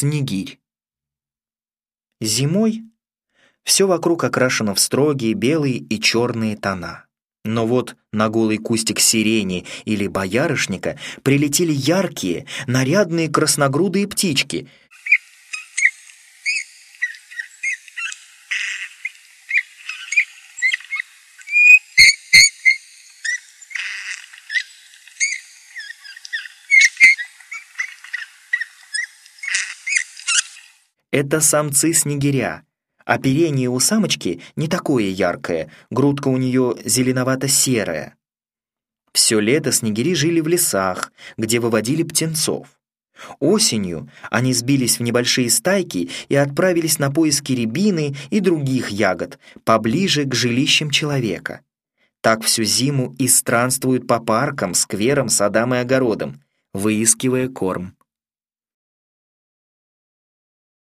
Снегирь. Зимой все вокруг окрашено в строгие белые и черные тона. Но вот на голый кустик сирени или боярышника прилетели яркие, нарядные красногрудые птички. Это самцы снегиря, Оперение у самочки не такое яркое, грудка у нее зеленовато-серая. Все лето снегири жили в лесах, где выводили птенцов. Осенью они сбились в небольшие стайки и отправились на поиски рябины и других ягод, поближе к жилищам человека. Так всю зиму и странствуют по паркам, скверам, садам и огородам, выискивая корм.